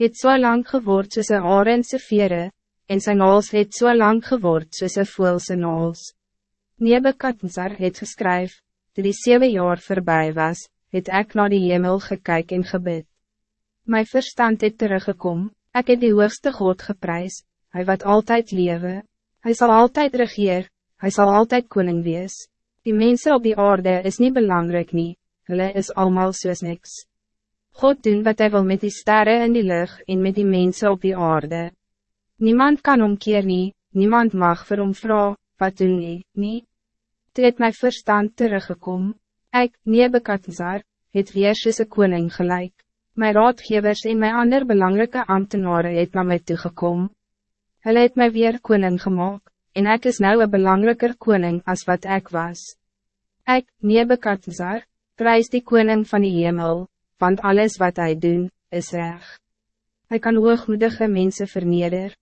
het so lang geword soos een arense vere, en sy naals het so lang geword soos een voelse naals. Nebekadnezar het geskryf, toe die 7 jaar voorbij was, het ek naar die hemel gekyk en gebid. My verstand het teruggekom, ek het die hoogste God geprys, hy wat altijd lewe, hy zal altijd regeer, hy zal altijd koning wees. Die mensen op die aarde is niet belangrijk nie, hulle is allemaal soos niks. God doen wat hij wil met die sterren in die lucht en met die mensen op die aarde. Niemand kan omkeer nie, niemand mag vir hom vra, wat doen nie, nie. Toe het my verstand teruggekom, ek, Nebekadzar, het weer soos een koning gelijk. My raadgevers en my ander belangrijke ambtenaren het na my toegekom. Hulle het my weer koning gemaakt, en ek is nou een belangrijker koning als wat ik was. Ek, Nebekadzar, prijs die koning van die hemel, want alles wat hij doen, is recht. Hij kan hoogmoedige mensen verneder,